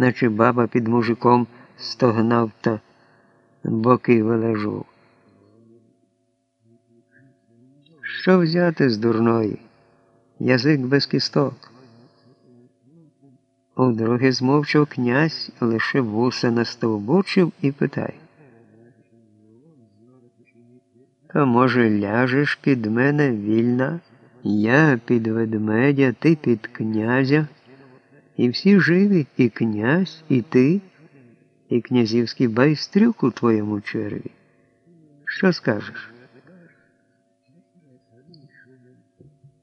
наче баба під мужиком стогнав та боки вилежував. Що взяти з дурної? Язик без кісток. Удруге змовчав князь, лише вуса настовбучив і питає. А може, ляжеш під мене вільна? Я під ведмедя, ти під князя, і всі живі, і князь, і ти, і князівський байстрюк у твоєму черві. Що скажеш?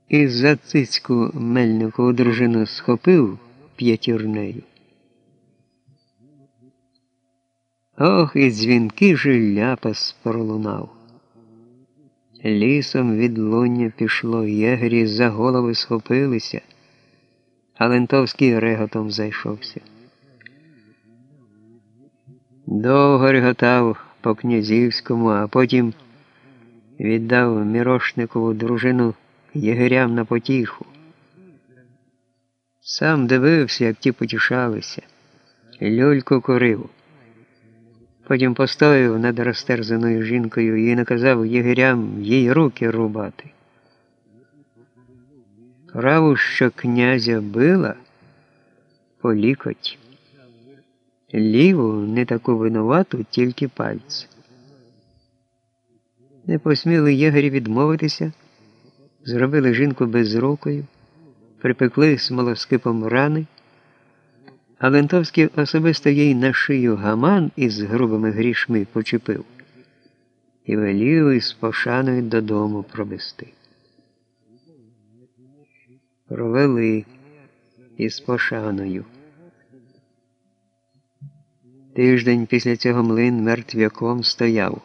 І за цицьку мельнику дружину схопив п'ятірнею. Ох, і дзвінки же ляпас пролунав. Лісом від луння пішло, єгрі за голови схопилися, а Лентовський реготом зайшовся. Довго реготав по князівському, а потім віддав Мірошникову дружину єгерям на потіху. Сам дивився, як ті потішалися, люльку курив. Потім постояв над розтерзаною жінкою і наказав єгерям їй руки рубати. Праву, що князя била, полікоть. Ліву не таку винувату, тільки пальці. Не посміли єгері відмовитися, зробили жінку безрукою, припекли смолоскипом рани. А Лентовський особисто їй на шию гаман із грубими грішми почепив і велів із пошаною додому провести. Провели із пошаною. Тиждень після цього млин мертвяком стояв.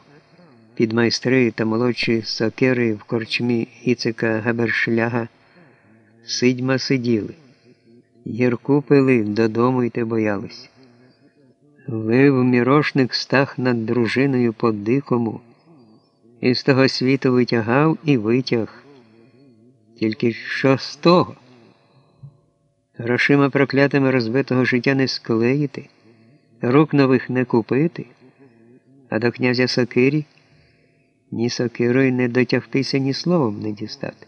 Під майстри та молодші сокери в корчмі Іцика Габершляга сидьма сиділи. Гірку пили, додому йти боялись. Лив мірошник стах над дружиною по дикому, і з того світу витягав і витяг. Тільки що з того? Грошима проклятими розбитого життя не склеїти, рук нових не купити, а до князя Сокирі ні сокирою не дотягтися, ні словом не дістати.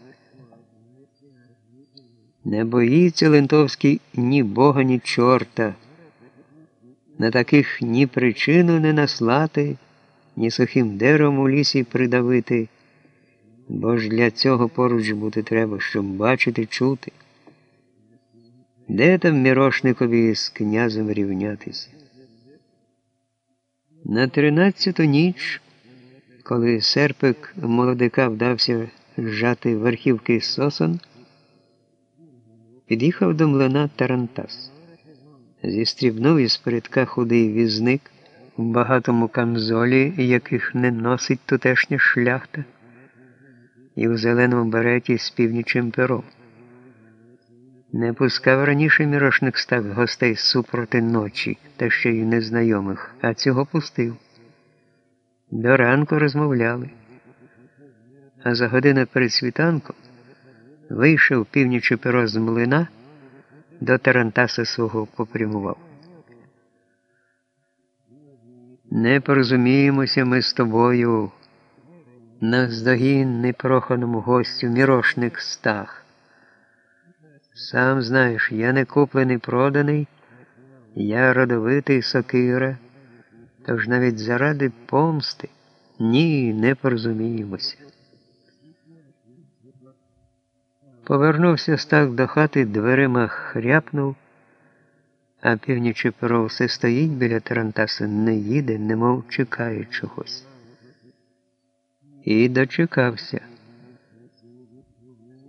Не боїться Лентовський ні бога, ні чорта. На таких ні причину не наслати, ні сухим деревом у лісі придавити, бо ж для цього поруч бути треба, щоб бачити, чути. Де там мірошникові з князем рівнятися? На тринадцяту ніч, коли серпик молодика вдався зжати верхівки сосон, Під'їхав до млина Тарантас. Зістрібнув із передка худий візник в багатому камзолі, яких не носить тутешня шляхта, і в зеленому береті з північим пером. Не пускав раніше мірошник став гостей супроти ночі, та ще й незнайомих, а цього пустив. До ранку розмовляли. А за годину перед світанком вийшов північі перо з млина, до Тарантаса свого попрямував. Не порозуміємося ми з тобою, наздогін непроханому гостю мірошник стах. Сам знаєш, я не куплений проданий, я родовитий сокира, тож навіть заради помсти ні, не порозуміємося. Повернувся стак до хати, дверима хряпнув, а північі перо все стоїть біля Тарантаса, не їде, немов чекає чогось. І дочекався.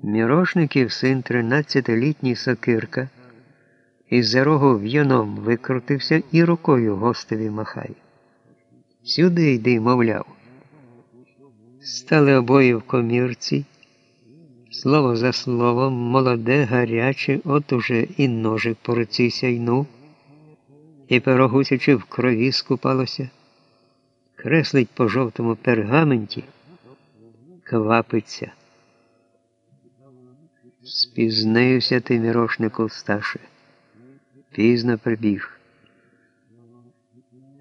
Мірошників син тринадцятилітній сокирка, із за рогу в'яном викрутився і рукою гостеві махає. Сюди йди, мовляв. Стали обоє в комірці. Слово за словом, молоде, гаряче, от уже і ножик по руці сяйнув, і перогусячи в крові скупалося, креслить по жовтому пергаменті, квапиться. Спізнився ти, мірошнику Сташе, пізно прибіг.